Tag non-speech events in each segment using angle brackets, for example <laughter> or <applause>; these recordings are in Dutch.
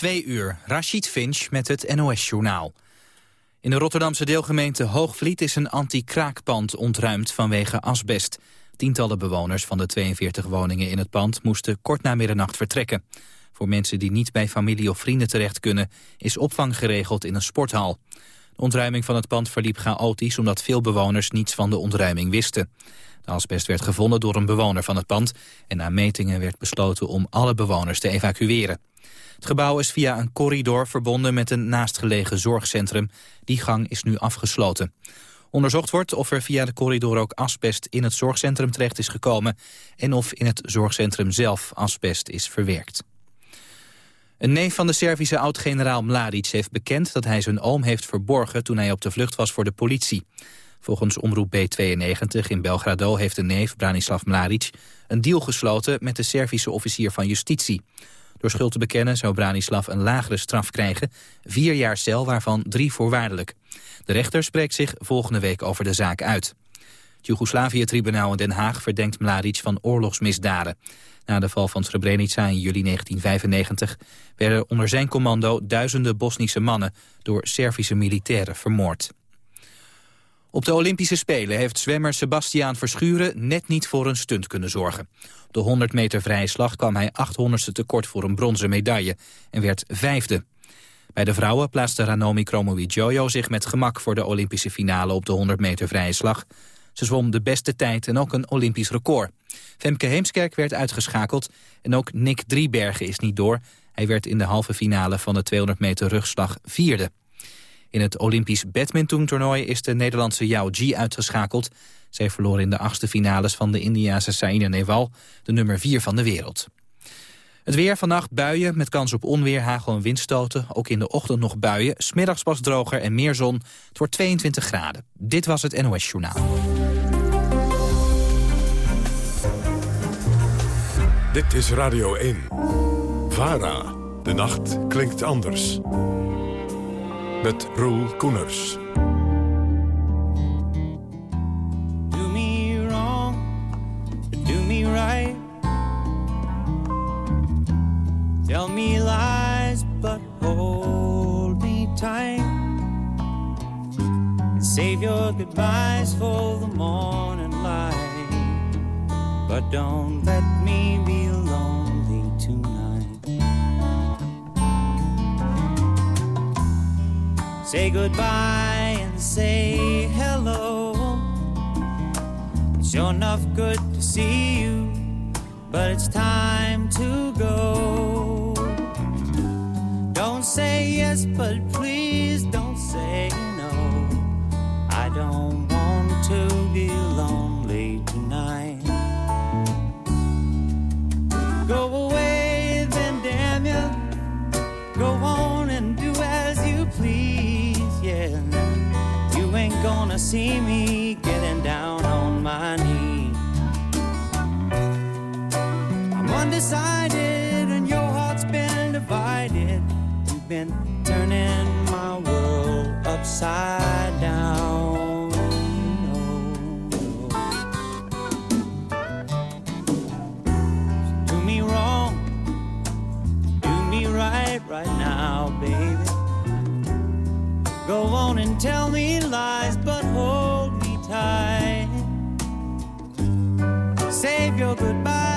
Twee uur, Rashid Finch met het NOS-journaal. In de Rotterdamse deelgemeente Hoogvliet is een anti-kraakpand ontruimd vanwege asbest. Tientallen bewoners van de 42 woningen in het pand moesten kort na middernacht vertrekken. Voor mensen die niet bij familie of vrienden terecht kunnen is opvang geregeld in een sporthal. De ontruiming van het pand verliep chaotisch omdat veel bewoners niets van de ontruiming wisten. De asbest werd gevonden door een bewoner van het pand en na metingen werd besloten om alle bewoners te evacueren. Het gebouw is via een corridor verbonden met een naastgelegen zorgcentrum. Die gang is nu afgesloten. Onderzocht wordt of er via de corridor ook asbest in het zorgcentrum terecht is gekomen... en of in het zorgcentrum zelf asbest is verwerkt. Een neef van de Servische oud-generaal Mladic heeft bekend dat hij zijn oom heeft verborgen toen hij op de vlucht was voor de politie. Volgens omroep B92 in Belgrado heeft de neef, Branislav Mladic, een deal gesloten met de Servische officier van justitie. Door schuld te bekennen zou Branislav een lagere straf krijgen, vier jaar cel waarvan drie voorwaardelijk. De rechter spreekt zich volgende week over de zaak uit. Het Joegoslavië-tribunaal in Den Haag verdenkt Mladic van oorlogsmisdaden. Na de val van Srebrenica in juli 1995 werden onder zijn commando duizenden Bosnische mannen door Servische militairen vermoord. Op de Olympische Spelen heeft zwemmer Sebastiaan Verschuren net niet voor een stunt kunnen zorgen. Op de 100 meter vrije slag kwam hij 800ste tekort voor een bronzen medaille en werd vijfde. Bij de vrouwen plaatste Ranomi Kromowidjojo zich met gemak voor de Olympische finale op de 100 meter vrije slag. Ze zwom de beste tijd en ook een Olympisch record. Femke Heemskerk werd uitgeschakeld en ook Nick Driebergen is niet door. Hij werd in de halve finale van de 200 meter rugslag vierde. In het Olympisch badmintontoernooi is de Nederlandse Yao Ji uitgeschakeld. Zij verloor in de achtste finales van de Indiase Saina Nehwal, de nummer 4 van de wereld. Het weer vannacht buien met kans op onweer, hagel en windstoten. Ook in de ochtend nog buien, smiddags pas droger en meer zon. Het wordt 22 graden. Dit was het NOS Journaal. Dit is Radio 1. VARA. De nacht klinkt anders. Met Roel Koeners. Do me wrong, do me right. Tell me lies, but hold me tight. And save your goodbyes for the morning light. But don't let me be lonely tonight. Say goodbye and say hello. It's sure enough good to see you, but it's time to go. Don't say yes, but please don't say no. I don't gonna see me getting down on my knees. I'm undecided and your heart's been divided. You've been turning my world upside down. Do me wrong, do me right right now, baby. Go on and tell me lies, but hold me tight. Save your goodbyes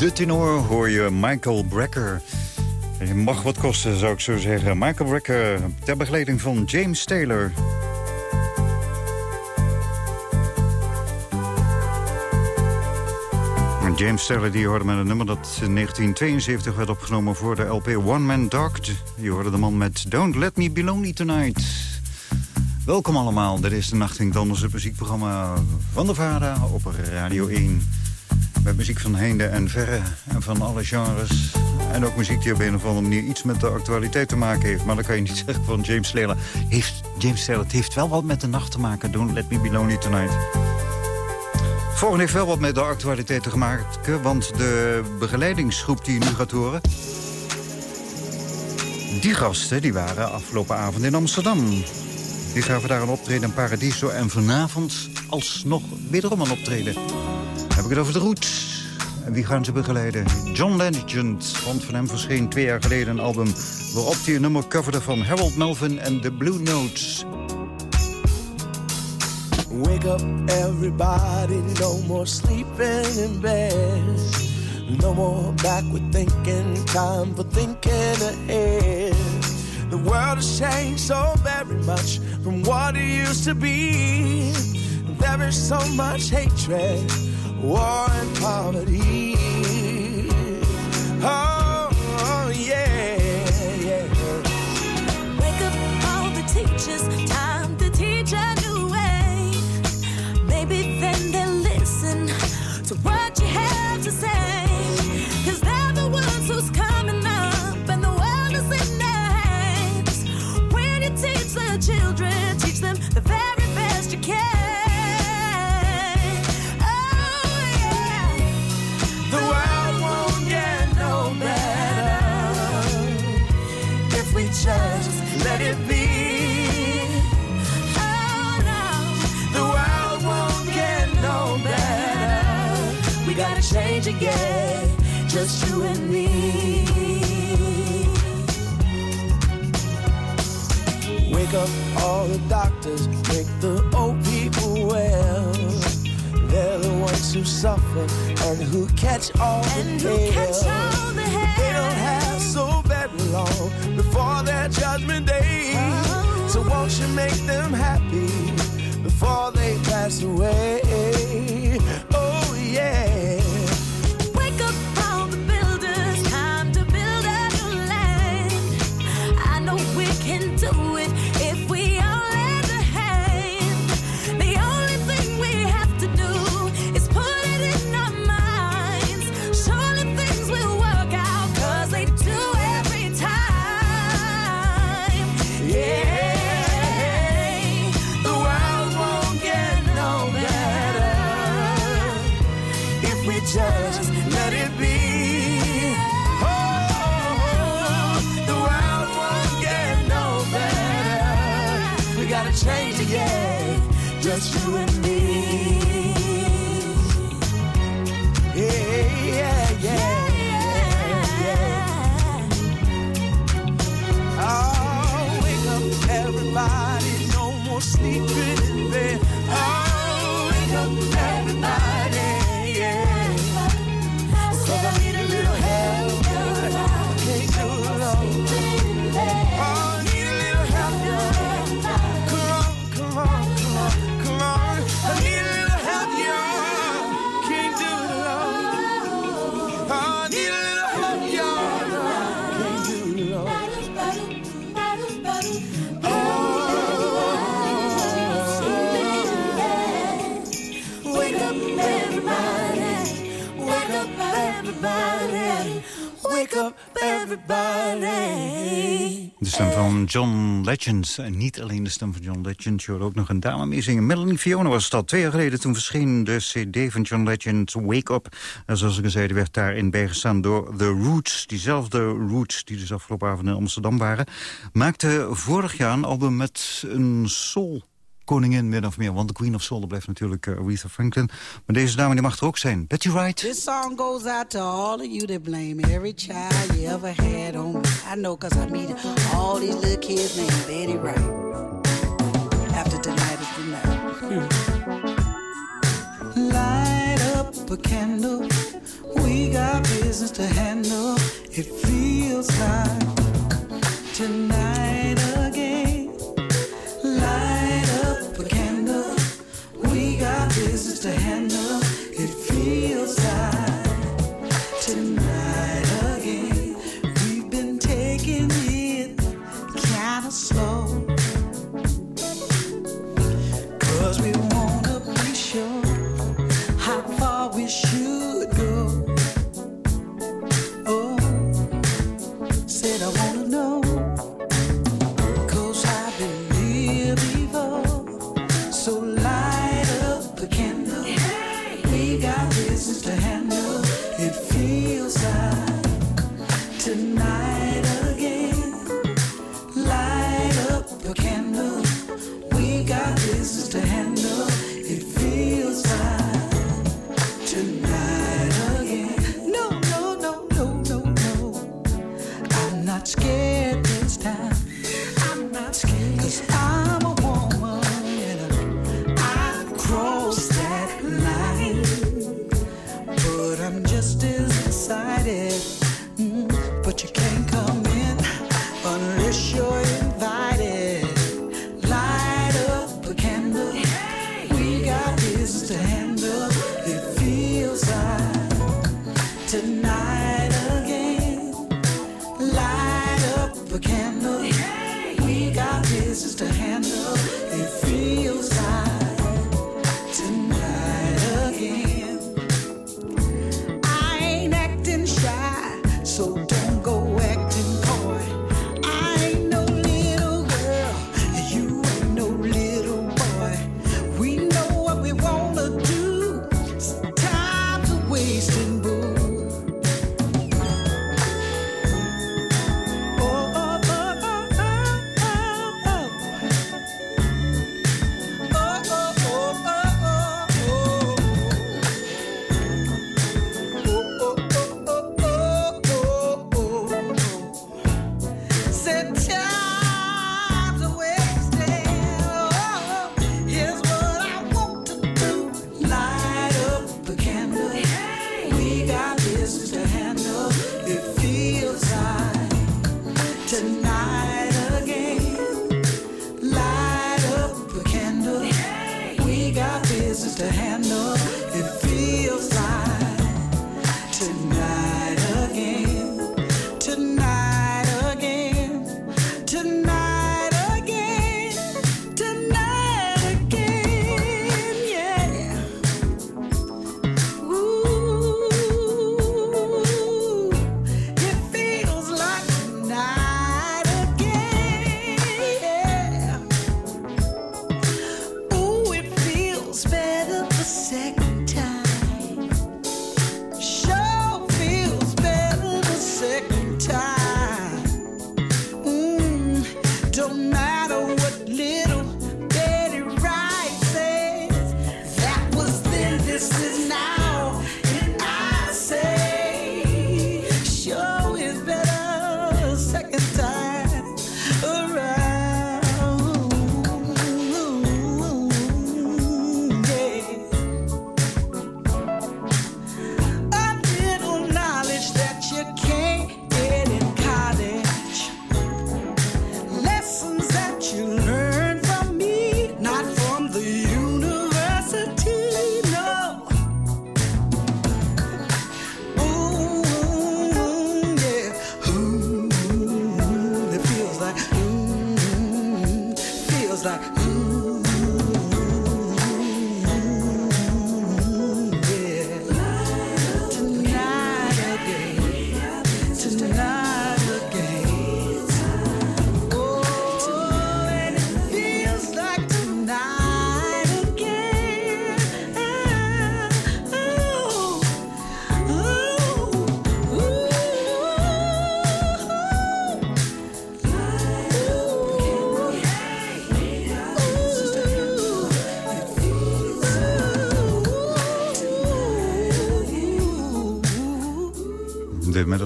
de tenor hoor je Michael Brecker. Je mag wat kosten, zou ik zo zeggen. Michael Brecker, ter begeleiding van James Taylor. James Taylor die hoorde met een nummer dat in 1972 werd opgenomen voor de LP One Man Dog. Je hoorde de man met Don't Let Me Be Lonely Tonight. Welkom allemaal, dit is de Nachtink Danders, het muziekprogramma van de VARA op Radio 1. Met muziek van heinde en verre en van alle genres. En ook muziek die op een of andere manier iets met de actualiteit te maken heeft. Maar dan kan je niet <laughs> zeggen van James Taylor. Heeft, James Taylor, het heeft wel wat met de nacht te maken. Don't Let Me Be Lonely Tonight. Volgende heeft wel wat met de actualiteit te maken. Want de begeleidingsgroep die je nu gaat horen... Die gasten die waren afgelopen avond in Amsterdam. Die gaven daar een optreden in Paradiso. En vanavond alsnog wederom een optreden. Heb ik het over de Roots. En wie gaan ze begeleiden? John Legend. Want van hem verscheen twee jaar geleden een album... waarop hij een nummer coverde van Harold Melvin en The Blue Notes. Wake up, everybody, no more sleeping in bed. No more backward thinking, time for thinking ahead. The world has changed so very much from what it used to be. There is so much hatred, war, and poverty. Oh, again, just you and me. Wake up all the doctors, make the old people well. They're the ones who suffer and who catch all And the who hell. catch all the But They don't have so very long before their judgment day. Oh. So won't you make them happy En niet alleen de stem van John Legend. Je hoort ook nog een dame meezingen. Melanie Fiona was dat. Twee jaar geleden toen verscheen de cd van John Legend, Wake Up. En zoals ik al zei, werd daarin bijgestaan door The Roots. Diezelfde Roots die dus afgelopen avond in Amsterdam waren. Maakte vorig jaar een album met een soul koningin, min of meer. Want de Queen of Soul blijft natuurlijk uh, Aretha Franklin. Maar deze dame die mag er ook zijn. Betty Wright. This song goes out to all of you that blame every child you ever had on me. I know cause I meet all these little kids named Betty Wright. After tonight is the night. Light up a candle. We got business to handle. It feels like tonight candle. We got we got this to handle. It feels like tonight again. Light up a candle. We got this to handle.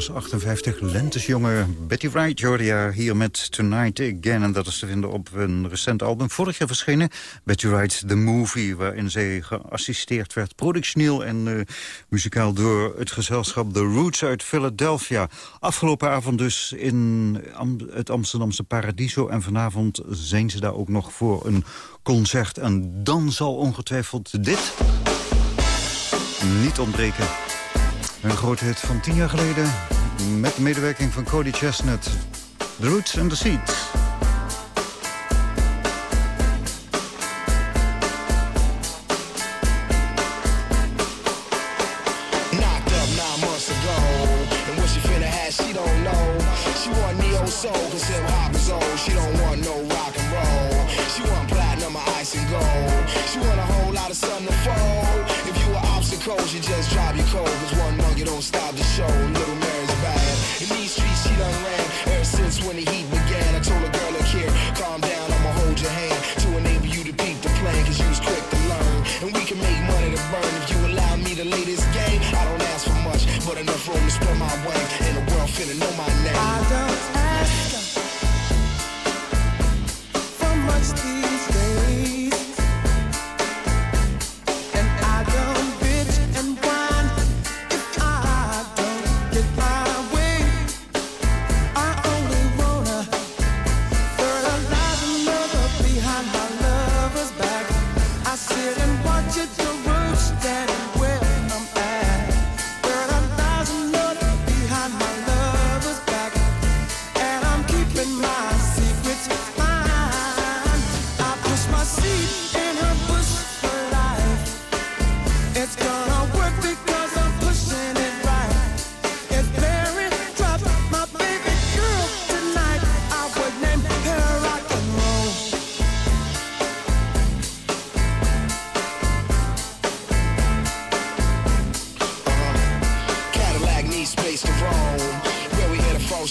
was 58. Lentesjongen Betty Wright, Jordia, hier met Tonight Again. En dat is te vinden op een recent album. Vorig jaar verschenen, Betty Wright, The Movie... waarin zij geassisteerd werd, productioneel en eh, muzikaal... door het gezelschap The Roots uit Philadelphia. Afgelopen avond dus in het Amsterdamse Paradiso. En vanavond zijn ze daar ook nog voor een concert. En dan zal ongetwijfeld dit niet ontbreken. Een grootheid hit van tien jaar geleden. Met de medewerking van Cody Chestnut. The Roots and the Seeds.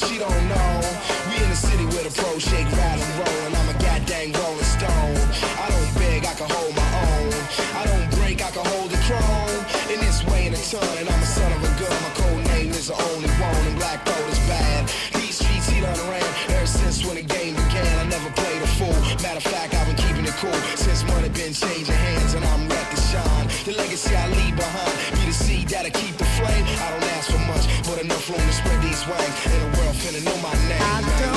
she don't know. We in the city with a pro shake, ride and roll, and I'm a goddamn rolling stone. I don't beg, I can hold my own. I don't break, I can hold the chrome. In this way in a ton, and I'm a son of a gun. My code name is the only one, and black gold is bad. These streets he done ran ever since when the game began. I never played a fool. Matter of fact, I've been keeping it cool since money been changing hands, and I'm ready to shine. The legacy I leave behind, be the seed that'll keep the flame. I don't ask for much, but enough room to spread these wings. And the world finna know my name.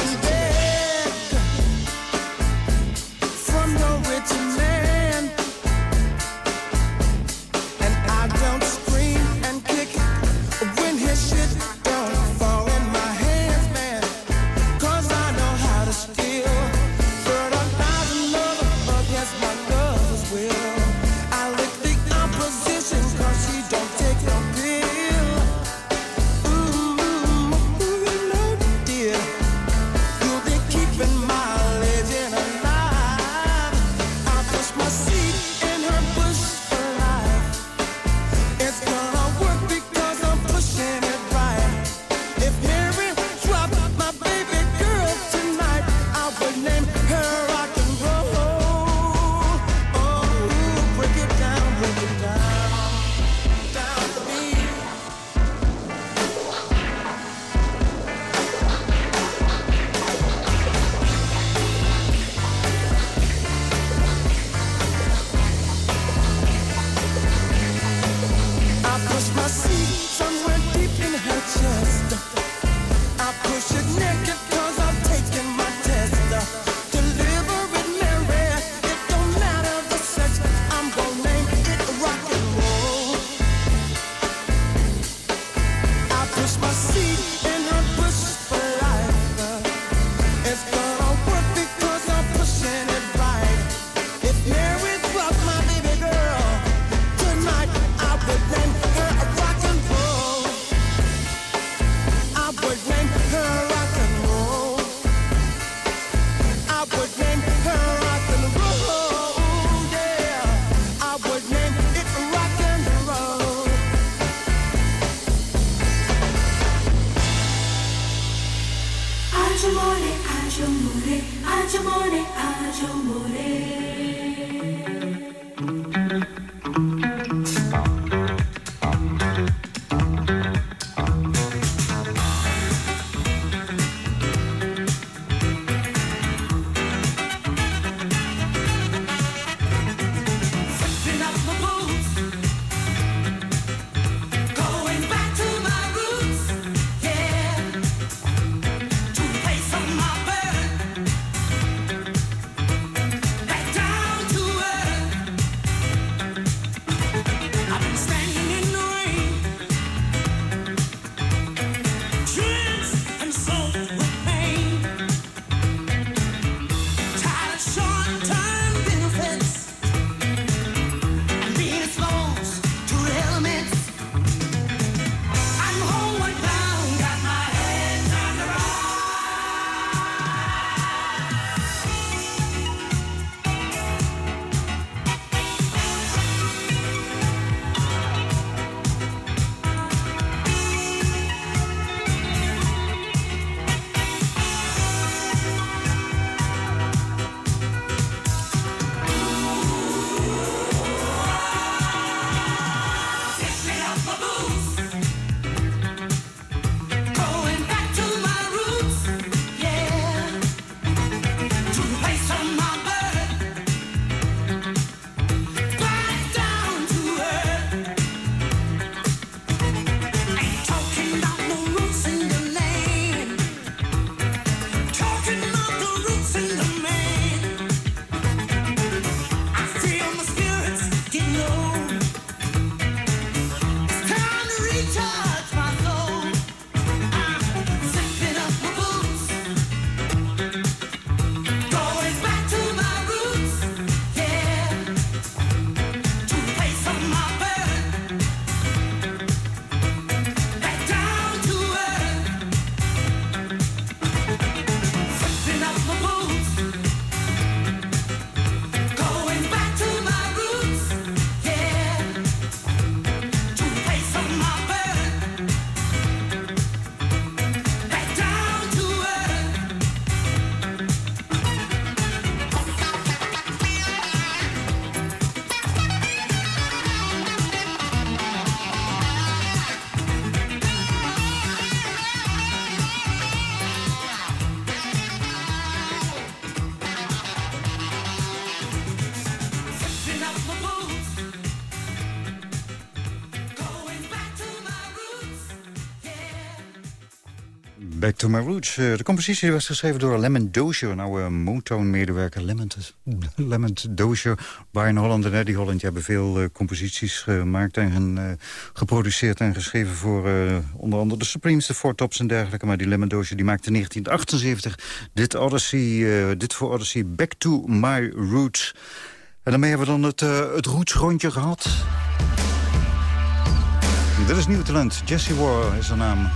To my roots. Eh, de compositie was geschreven door Lemon Dozier, een oude Motown-medewerker. Lemon, <laughs> Lemon Dozier, Brian Holland en Eddie Holland... Die hebben veel uh, composities gemaakt en uh, geproduceerd en geschreven... voor onder andere de Supremes, de Four Tops en dergelijke. Maar die Lemon Dozier die maakte in 1978 dit, Odyssey, dit voor Odyssey Back to my roots. En daarmee hebben we dan het, het rootsrondje gehad. Dit is nieuw talent. Jesse War is haar naam.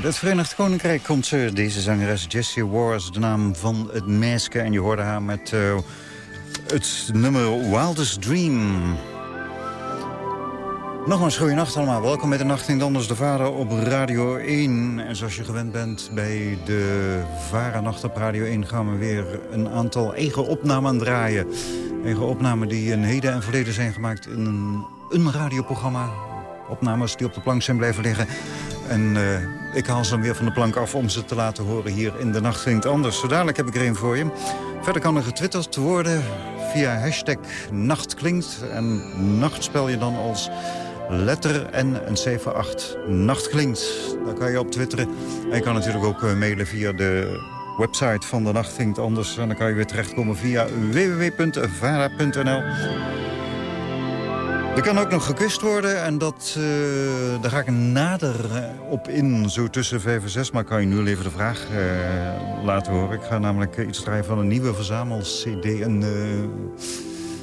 Uit het Verenigd Koninkrijk komt deze zangeres Jessie Wars, de naam van het meisje. En je hoorde haar met uh, het nummer Wildest Dream. Nogmaals, goeienacht allemaal. Welkom bij de Nacht in Anders de Vader op Radio 1. En zoals je gewend bent bij de Vara-nacht op Radio 1... gaan we weer een aantal eigen opnamen draaien. Eigen opnamen die in heden en verleden zijn gemaakt in een, een radioprogramma. Opnames die op de plank zijn blijven liggen. En uh, ik haal ze dan weer van de plank af om ze te laten horen hier in De Nacht Klinkt Anders. Zo dadelijk heb ik er een voor je. Verder kan er getwitterd worden via hashtag Nachtklinkt. En nacht spel je dan als letter en een cijfer 8. Nacht klinkt. Daar kan je op twitteren. En je kan natuurlijk ook uh, mailen via de website van De Nacht Klinkt Anders. En dan kan je weer terechtkomen via www.vara.nl. Er kan ook nog gekust worden en dat, uh, daar ga ik nader eh, op in, zo tussen 5 en 6. Maar kan je nu even de vraag uh, laten horen. Ik ga namelijk iets draaien van een nieuwe verzamel-cd. Een,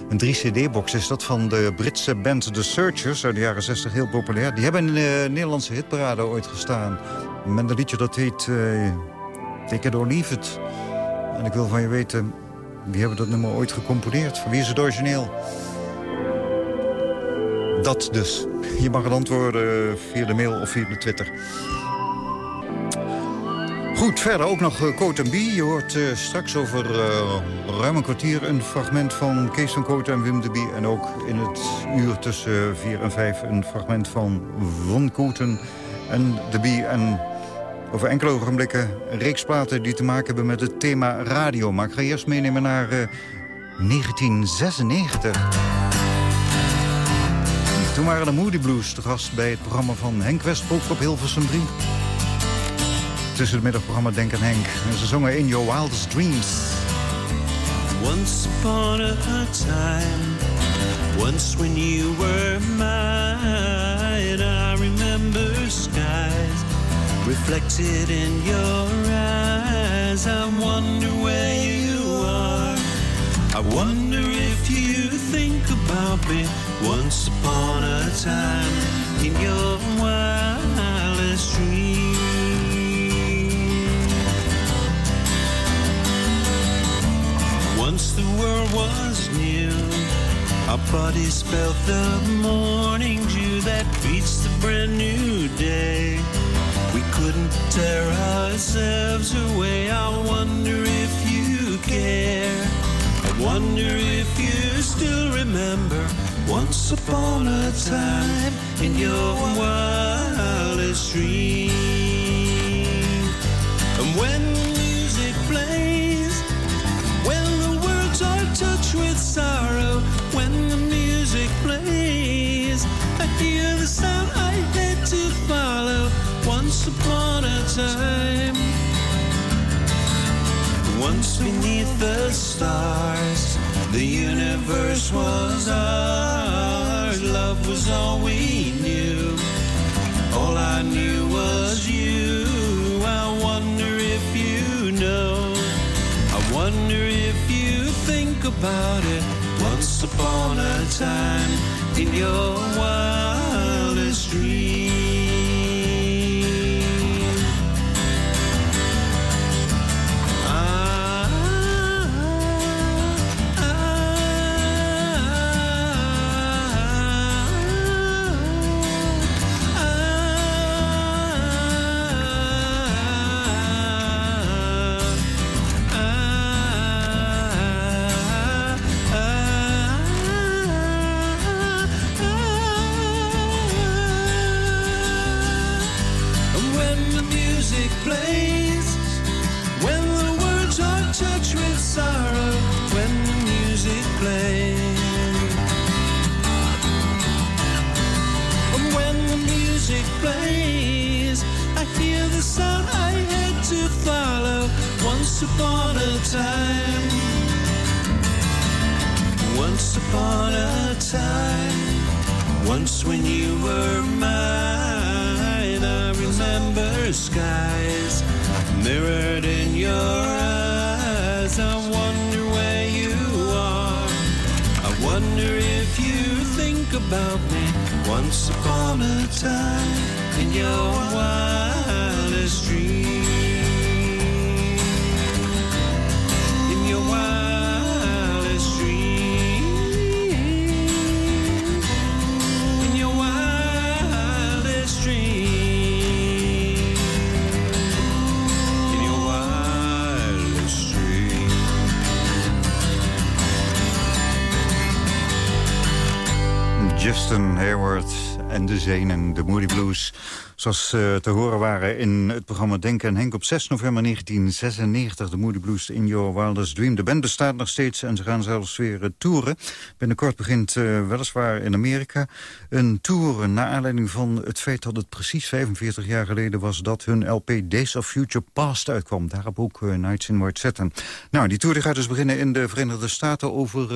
een 3-cd-box is dat van de Britse band The Searchers uit de jaren 60, heel populair. Die hebben in de Nederlandse hitparade ooit gestaan. Met een liedje dat heet Take It or Leave It. En ik wil van je weten, wie hebben dat nummer ooit gecomponeerd? Van wie is het origineel? Dat dus. Je mag het antwoorden via de mail of via de Twitter. Goed, verder ook nog uh, Coat B. Je hoort uh, straks over uh, ruim een kwartier een fragment van Kees van en Wim de Bie. En ook in het uur tussen 4 en 5 een fragment van Koeten en de Bie. En over enkele ogenblikken een reeks platen die te maken hebben met het thema radio. Maar ik ga eerst meenemen naar 1996. Toen waren de Moody Blues te gast bij het programma van Henk Westbroek op Hilversum 3 tussen het middagprogramma Denk aan Henk. En ze zongen In Your Wildest Dreams. Once upon a time, once when you were mine, I remember skies reflected in your eyes. I wonder where you are. I wonder if you think about me once upon a time in your wildest dreams. Once the world was new, our bodies felt the morning dew that beats the brand new day. We couldn't tear ourselves away. I wonder if you care. I wonder if you still remember once upon a time in your wildest dream. And when music plays, when the words are touched with sorrow, when the music plays, I hear the sound I had to follow once upon a time. Once beneath the stars, the universe was ours. Love was all we knew. All I knew was you. I wonder if you know. I wonder if you think about it. Once upon a time in your wildest Zenen, de Moody Blues. Zoals uh, te horen waren in het programma Denken en Henk op 6 november 1996. De Moody Blues in Your Wildest Dream. De band bestaat nog steeds en ze gaan zelfs weer uh, toeren. Binnenkort begint uh, weliswaar in Amerika een tour... naar aanleiding van het feit dat het precies 45 jaar geleden was... dat hun LP Days of Future Past uitkwam. Daarop ook Nights in White Satin. Nou, die tour die gaat dus beginnen in de Verenigde Staten... over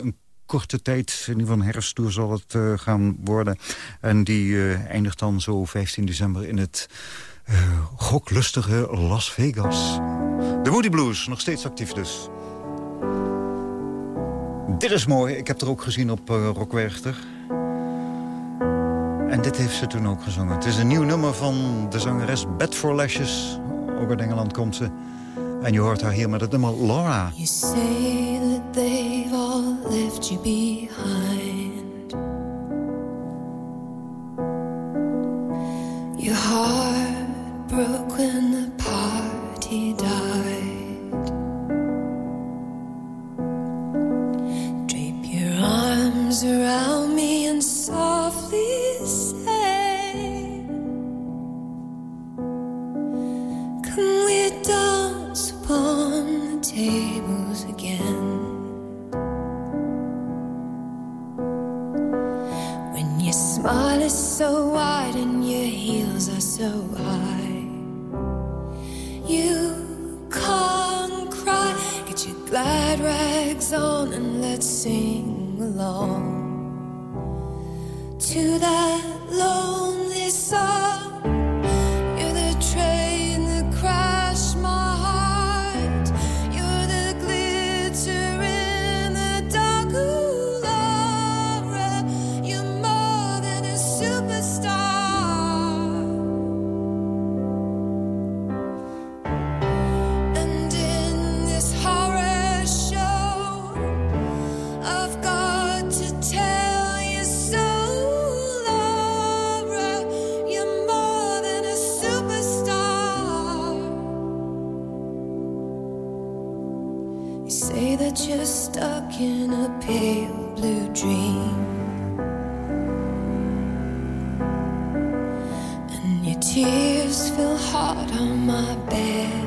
een korte tijd, in ieder geval herfsttour zal het uh, gaan worden. En die uh, eindigt dan zo 15 december in het uh, goklustige Las Vegas. De Woody Blues, nog steeds actief dus. Dit is mooi, ik heb er ook gezien op Rockwerchter. En dit heeft ze toen ook gezongen. Het is een nieuw nummer van de zangeres Bed for Lashes. Ook uit Engeland komt ze. En je hoort haar hier met het nummer Laura. You say that they've all left you behind. Your heart broke when the party died. Drape your arms around rags on and let's sing along to that lonely song. Say stuck in a pale blue dream. And your tears feel hard on my bed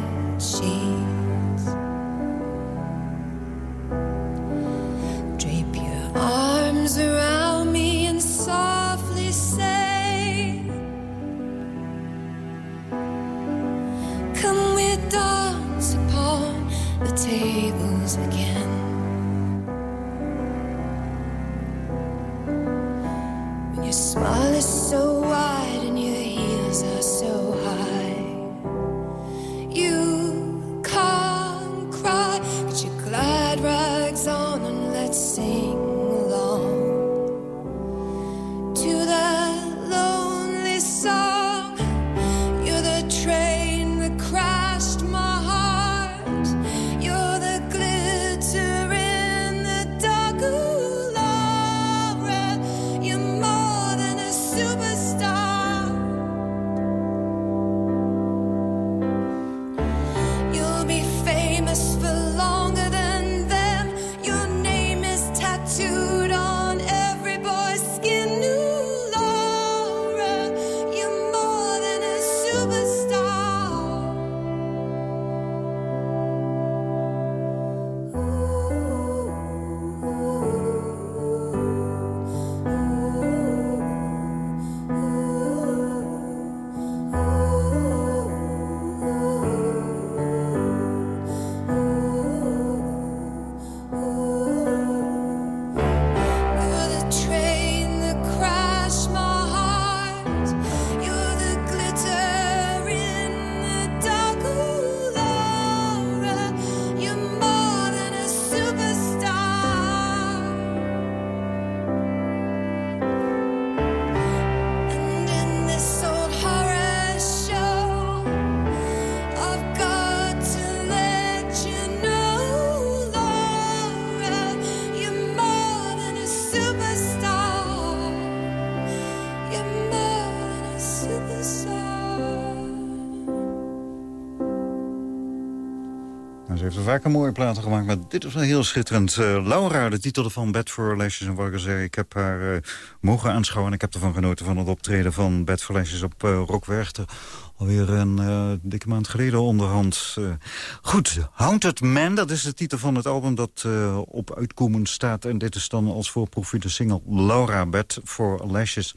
vaker mooie platen gemaakt, maar dit is wel heel schitterend. Eh, Laura, de titel van Bed for Lashes. En wat zei, ik heb haar eh, mogen aanschouwen... en ik heb ervan genoten van het optreden van Bed for Lashes op uh, Rock Werchter. Alweer een eh, dikke maand geleden onderhand. Eh, goed, Haunted Man, dat is de titel van het album dat eh, op uitkomen staat. En dit is dan als voorproefje de single Laura, Bed for Lashes.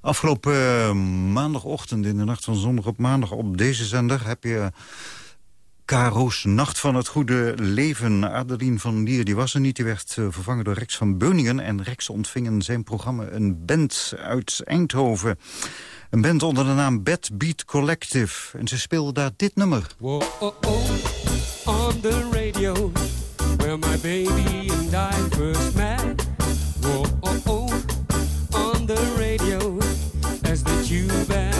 Afgelopen eh, maandagochtend, in de nacht van zondag op maandag op deze zender... heb je Caro's Nacht van het Goede Leven. Adeline van Lier die was er niet. Die werd eh, vervangen door Rex van Beuningen. En Rex ontving in zijn programma een band uit Eindhoven. Een band onder de naam Bad Beat Collective. En ze speelde daar dit nummer. Whoa, oh, oh, on the radio, where my baby and I first met. Whoa, oh, oh, on the radio, as the tube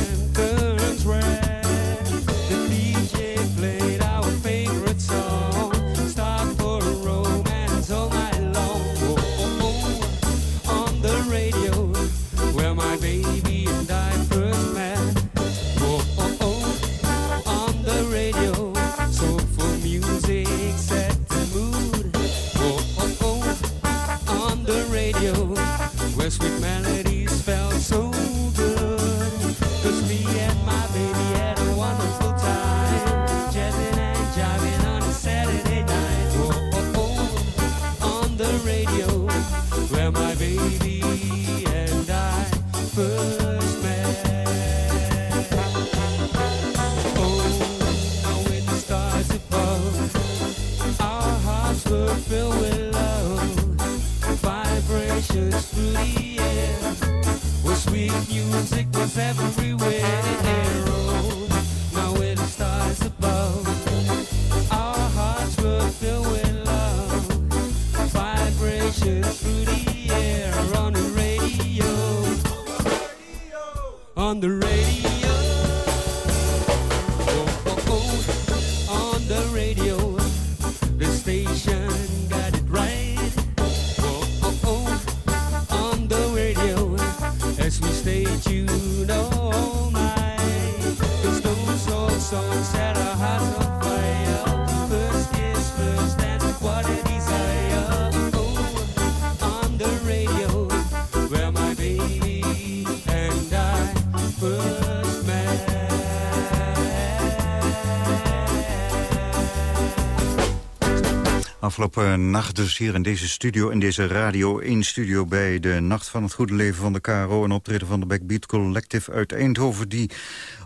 Afgelopen nacht dus hier in deze studio, in deze Radio 1 studio... bij de Nacht van het Goede Leven van de KRO... een optreden van de Backbeat Collective uit Eindhoven... die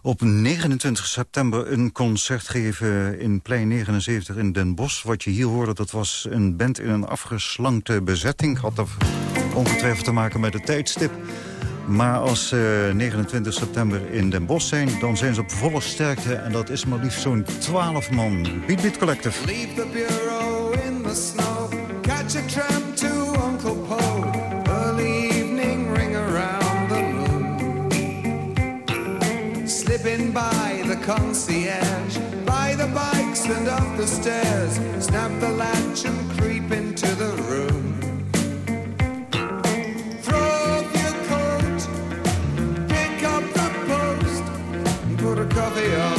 op 29 september een concert geven in Plein 79 in Den Bosch. Wat je hier hoorde, dat was een band in een afgeslankte bezetting. Had er ongetwijfeld te maken met het tijdstip. Maar als ze 29 september in Den Bosch zijn, dan zijn ze op volle sterkte. En dat is maar liefst zo'n 12 man. Beat Beat Collective. The snow. Catch a tram to Uncle Poe. Early evening ring around the moon. Slipping by the concierge. By the bikes and up the stairs. Snap the latch and creep into the room. Throw off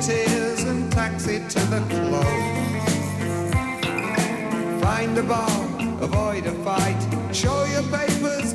tears and taxi to the club. A bar, avoid a fight. Show your papers,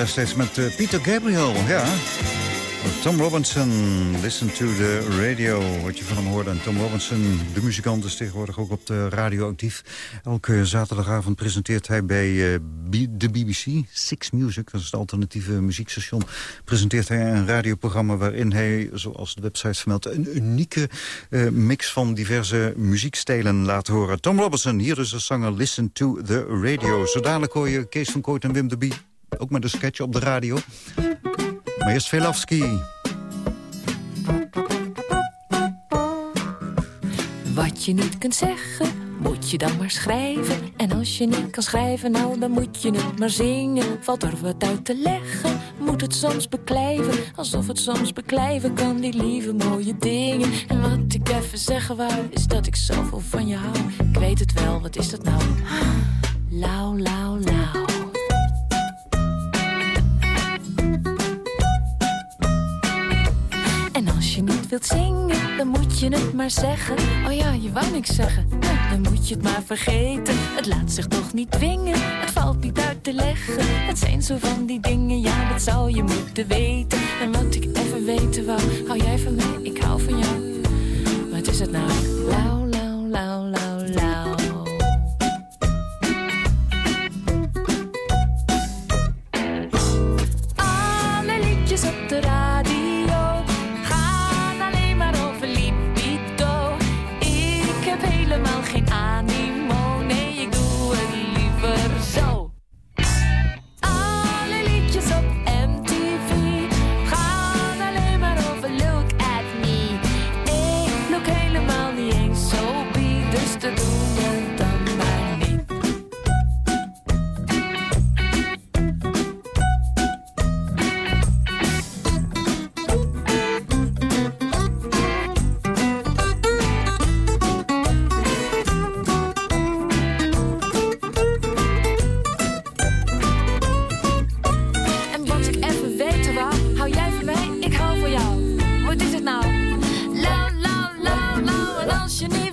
destijds met Peter Gabriel, ja. Tom Robinson, listen to the radio, wat je van hem hoorde. En Tom Robinson, de muzikant, is tegenwoordig ook op de radio actief. Elke zaterdagavond presenteert hij bij eh, de BBC, Six Music, dat is het alternatieve muziekstation, presenteert hij een radioprogramma waarin hij, zoals de website vermeldt, een unieke eh, mix van diverse muziekstijlen laat horen. Tom Robinson, hier is de zanger Listen to the Radio. Zo dadelijk hoor je Kees van Kooit en Wim de Bie, ook met een sketch op de radio. Maar eerst Velafsky. Wat je niet kunt zeggen, moet je dan maar schrijven. En als je niet kan schrijven, nou dan moet je het maar zingen. Valt er wat uit te leggen, moet het soms beklijven. Alsof het soms beklijven kan, die lieve mooie dingen. En wat ik even zeggen wou, is dat ik zoveel van je hou. Ik weet het wel, wat is dat nou? Lauw, lauw, lauw. Zingen, dan moet je het maar zeggen. Oh ja, je wou niks zeggen. Dan moet je het maar vergeten. Het laat zich toch niet dwingen. Het valt niet uit te leggen. Het zijn zo van die dingen, ja, dat zou je moeten weten. En wat ik even weten wou, hou jij van mij, ik hou van jou. Wat is het nou?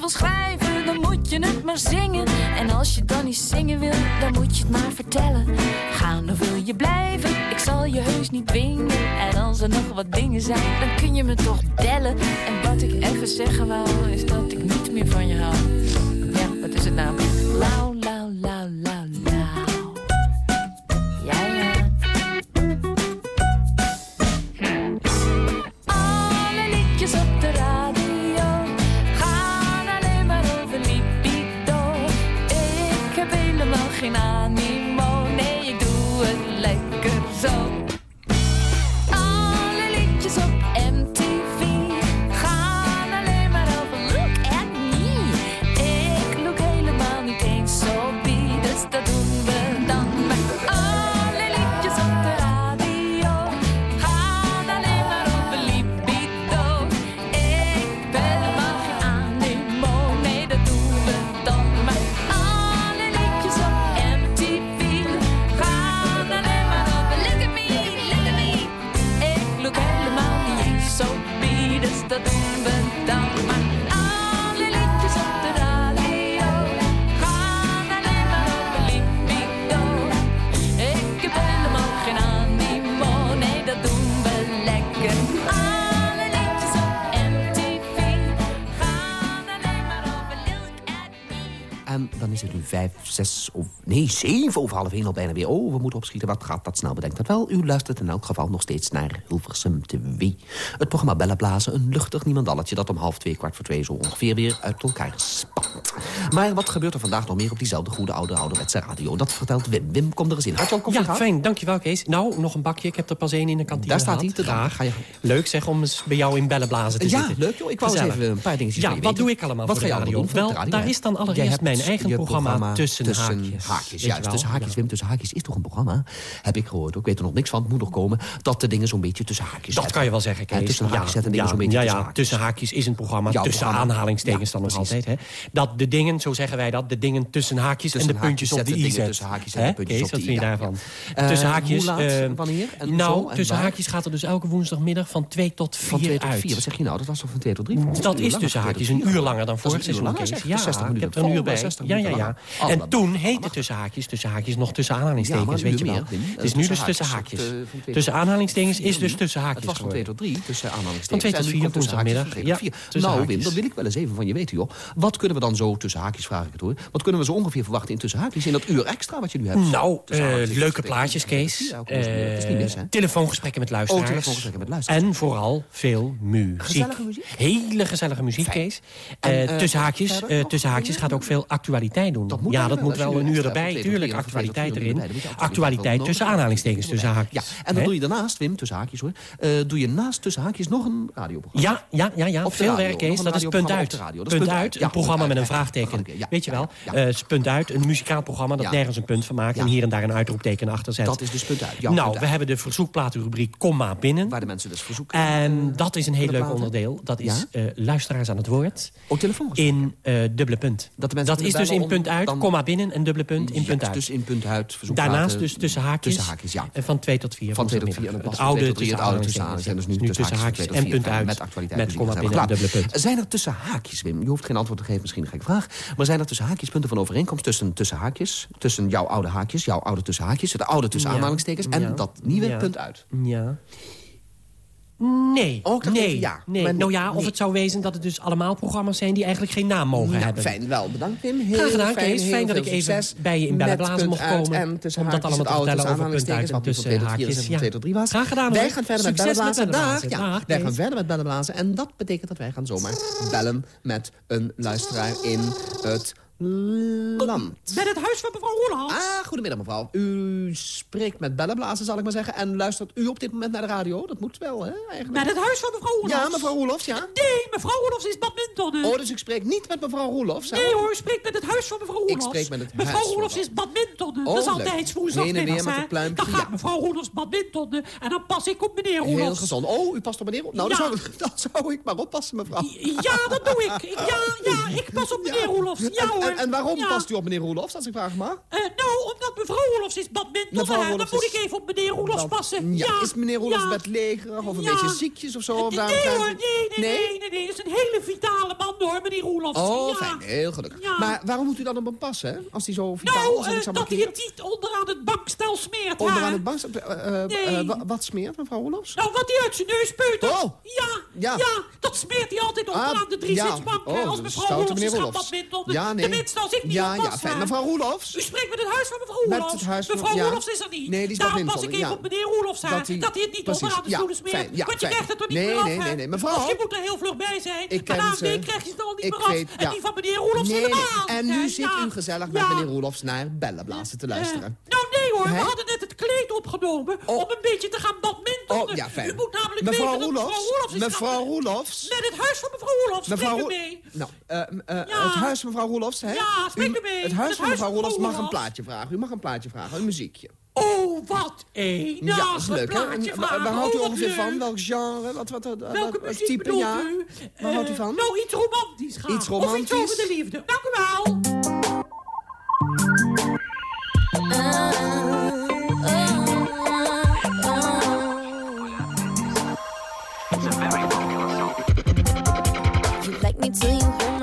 Schrijven, dan moet je het maar zingen. En als je dan niet zingen wil, dan moet je het maar vertellen. Gaan of wil je blijven? Ik zal je heus niet dwingen. En als er nog wat dingen zijn, dan kun je me toch bellen. En wat ik even zeggen wou, is dat ik niet meer van je hou. Ja, wat is het nou? Nee, zeven over half één al bijna weer. Oh, we moeten opschieten. Wat gaat dat snel? Bedenkt dat wel. U luistert in elk geval nog steeds naar Hilversum TV. Het programma Bellenblazen, een luchtig niemandalletje... dat om half twee, kwart voor twee zo ongeveer weer uit elkaar spant. Maar wat gebeurt er vandaag nog meer op diezelfde goede oude ouderwetse radio? Dat vertelt Wim. Wim, kom er eens in. Hartelijk kom Ja, gaan. fijn. Dankjewel, Kees. Nou, nog een bakje. Ik heb er pas één in de kantine Daar staat hij te. Graag. Ga je- Leuk zeg, om eens bij jou in bellenblazen te Ja, zitten. leuk joh. Ik wou eens even een paar dingetjes Ja, je wat weten. doe ik allemaal Wat voor ga de je radio? doen Wel, daar is dan allereerst mijn eigen je programma Tussen Haakjes. haakjes. Dus wel? tussen haakjes, Ja. Wim, tussen haakjes is toch een programma? Heb ik gehoord. Ik weet er nog niks van. Het moet nog komen dat de dingen zo'n beetje tussen haakjes Dat zetten. kan je wel zeggen, Kees. tussen haakjes zetten dingen zo'n beetje ja, tussen ja, haakjes. tussen haakjes is een programma. Tussen aanhalingstekens dan nog altijd. Hè. Dat de dingen, zo zeggen wij dat, de dingen tussen haakjes en de puntjes haakjes op de zetten, i dingen zet. tussen haakjes en de puntjes op de wat i, vind je daarvan? ja. tussen Eh, haakjes... eh, wanneer nou, tussen haakjes gaat er dus elke woensdagmiddag van 2 tot 4 Van 2 tot uit. 4. Wat zeg je nou? Dat was toch van 2 tot 3? Dat is tussen haakjes een uur langer dan vorig seizoen. Ja, 60 ik heb er een uur Oh, bij. 60 Ja, ja, ja. Oh, En dat- toen heette tussen haakjes, tussen haakjes nog tussen Ja, aanhalingstekens, een weet je wel. Wim. Het is nu dus tussen haakjes, eh, Tussen tot- aanhalingstekens is dus tussen haakjes Het was van 2 geworden. tot 3, tussen aanhalingstekens. Van twee tot En nu vier komt tussen woensdagmiddag. Ja, Nou. Wim, dat wil ik wel eens even van je weten, joh. Wat kunnen we dan zo tussen haakjes, vraag ik het hoor. Wat kunnen we zo ongeveer verwachten in tussen haakjes? In dat uur extra wat je nu hebt? Nou, eh, leuke plaatjes. Kees. Ja? Eh, telefoongesprekken met luisteraars. Oh, telefoongesprekken met luisteraars. En vooral veel muziek. Gezellige muziek? Hele gezellige muziek, Kees. Eh, En, eh, tussen haakjes, eh, tussen gaat ook veel actualiteit doen. Ja, dat moet wel een uur erbij. Tot Tuurlijk, actualiteit erin. Actualiteit tussen aanhalingstekens, tussen haakjes. Ja, en dan doe je daarnaast, Wim, tussen haakjes hoor... eh, doe je naast tussen haakjes nog een radioprogramma. Ja, ja, ja, ja. Veel werk, een Dat is punt uit. is Punt uit, een programma met een vraagteken. Weet je wel? Eh, is punt uit, een muzikaal programma dat nergens een punt van maakt... En hier en daar een uitroepteken achter zet. Dat is dus punt uit. Nou, we hebben de verzoekplatenrubriek Komma binnen. Waar de mensen dus verzoeken. En dat is een heel leuk onderdeel. Dat is eh, luisteraars aan het woord. Oh, telefoon. In dubbele punt. Dat Dat is dus in punt uit, komma binnen en dubbele punt in punt Juist, uit. Dus in punt uit. Daarnaast dus tussen haakjes. Tussen haakjes, ja. En van 2 tot 4. Van 2 tot 4 en Het het oude 2 tot 3, tussen het oude tussen aanhalingstekens. aanhalingstekens. Dus nu tussen haakjes tussen van haakjes 2 en tot 4 punt uit. Met actualiteit. Met komma binnen en dubbele punt. Zijn er tussen haakjes, Wim? Je hoeft geen antwoord te geven, misschien een gekke vraag. Maar zijn er tussen haakjes punten van overeenkomst tussen tussen haakjes? Tussen jouw oude haakjes, jouw oude tussen haakjes, het oude tussen aanhalingstekens en dat nieuwe punt uit? Ja. Nee, ik dacht nee, ja. nee. Maar nou ja, of nee. het zou wezen dat het dus allemaal programma's zijn... die eigenlijk geen naam mogen Nou, hebben. fijn, wel. Bedankt, Wim. Heel Graag gedaan, fijn, Kees. Fijn dat ik even bij je in Bellenblazen mocht komen. En tussen om dat allemaal te vertellen over punt uit en tussen 2 tot 4 is en haakjes. Ja. 2 tot 3 was. Graag gedaan, Wij gaan verder met Succes met bellenblazen. Dag, ja. Wij gaan verder met bellenblazen. En dat betekent dat wij gaan zomaar bellen met een luisteraar in het land. Met het huis van mevrouw Roeland. Ah, goedemiddag mevrouw. U spreekt met bellenblazen, zal ik maar zeggen. En luistert u op dit moment naar de radio? Dat moet wel, hè, eigenlijk. Met het huis van mevrouw Roelofs. Ja, mevrouw Roelofs, ja. Nee, mevrouw Roelofs is badmintonnen. Oh, dus ik spreek niet met mevrouw Roelofs? Nee hoor, u spreekt met het huis van mevrouw Roelofs. Ik spreek met het mevrouw huis van Roelofs is badmintonnen. Oh, dat is altijd woensdagmiddags, hè. Dan gaat ja. mevrouw Roelofs badmintonnen. En dan pas ik op meneer Roelofs. Heel gezond. Oh, u past op meneer Roelofs. Nou, Ja. dan, zou, <laughs> dan zou ik maar oppassen, mevrouw. Ja, dat doe ik. Ja, ja, ik pas op meneer Roelofs. Ja hoor. En, en waarom Ja. past u op meneer Roelofs, als ik vraag mag? Eh, nou, omdat mevrouw Roelofs is badmintonnen. Mevrouw hè. Dan moet ik even op meneer Roelofs passen. Ja, Ja, is meneer Roelofs ja. bedlegerig of een beetje ziekjes of zo? Of Nee daarom- hoor, nee, nee, nee, nee, nee. Is een hele vitale man hoor, meneer Roelofs. Oh, fijn. Heel gelukkig. Maar waarom moet u dan op hem passen, hè? Als hij zo vitaal Nou, is eh, dat hij het niet onderaan het bankstel smeert, Onderaan het bank... eh, eh, Nee. eh, wa- wat smeert, mevrouw Roelofs? Nou, wat hij uit zijn neus peutert. Oh. Ja, Ja. dat smeert hij altijd onderaan Ah, de drie zitsbank. Oh, als mevrouw Roelofs is gaan badmintonnen. Ja, nee. Tenminste, als ik niet Ja, ja, fijn. Mevrouw Roelofs? U spreekt met het huis van mevrouw Met Roelofs. het huis van- mevrouw ja. Roelofs is er niet. Nee, die is Daarom pas ik even ja. op meneer Roelofs aan. Dat Dat hij- het niet precies. onderaan de stoelen smeert. ja, Want je krijgt het er niet Nee, meer af, nee, nee, nee, mevrouw. Of je moet er heel vlug bij zijn. Ik maar ze. week krijg je het al niet Ik meer af. En die van meneer Roelofs helemaal. En nu zit u gezellig met meneer Roelofs naar bellenblazen te luisteren. Nou nee hoor, we hadden net het kleed opgenomen om een beetje te gaan badmintonnen. Oh, ja, fijn. U moet namelijk Mevrouw weten dat mevrouw Roelofs? Roelofs is Mevrouw gaan- Roelofs? Met het huis van mevrouw Roelofs, Mevrouw spreek u Roel- mee. Nou, eh, eh, Ja. het huis van mevrouw Roelofs, hè? Ja, spreek u mee. Het huis van mevrouw Roelofs mag een Roelofs. plaatje vragen. U mag een plaatje vragen, een muziekje. Oh, wat een ja, dat is leuk, hè? En wa- waar, houdt u Oh, ongeveer van? Welk genre? Wat, wat, wat, Welke wat muziek type, ja? u? Waar houdt u Eh, van? Nou, iets romantisch. Iets Of iets romantisch? over de liefde. Dank u wel.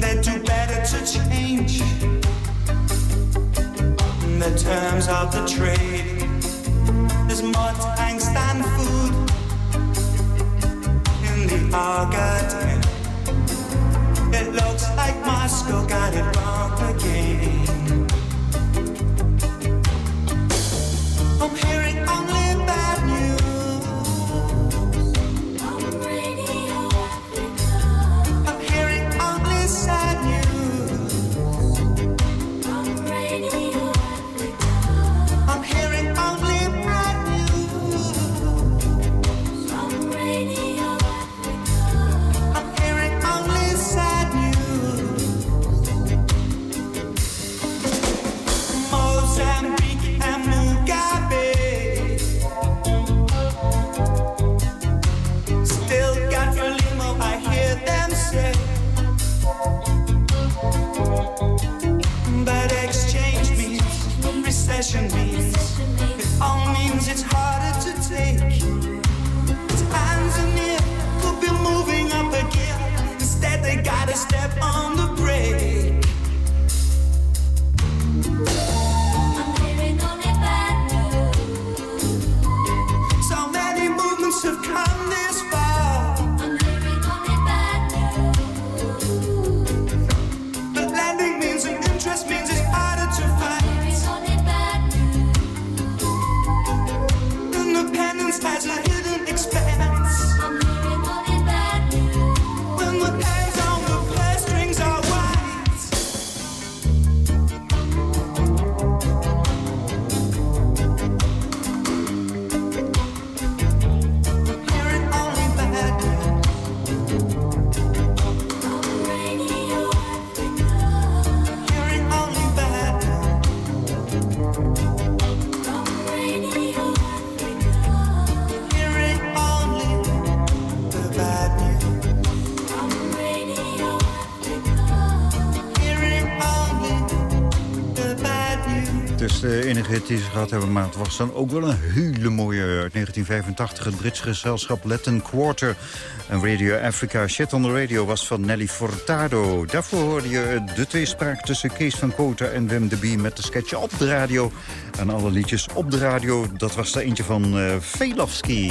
They do better to change the terms of the trade. There's more tanks than food in the Argentine. It looks like Moscow got it wrong again. Is de enige hit die ze gehad hebben, maar het was dan ook wel een hele mooie uit 1985. Het Britse gezelschap Latin Quarter en Radio Africa. Shit on the Radio was van Nelly Furtado. Daarvoor hoorde je de tweespraak tussen Kees van Kota en Wim de Bie... met de sketch op de radio en alle liedjes op de radio. Dat was er eentje van eh Velofsky.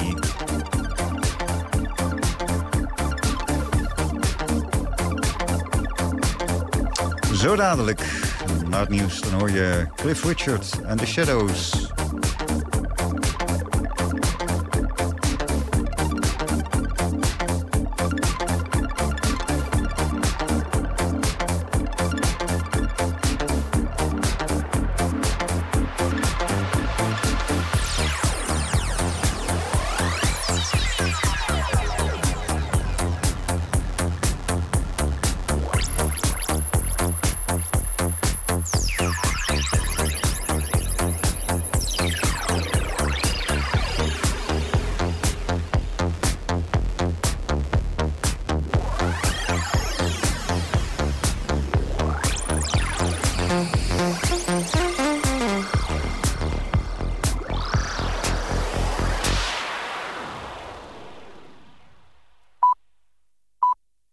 Zo dadelijk, na het nieuws, dan hoor je Cliff Richard en The Shadows.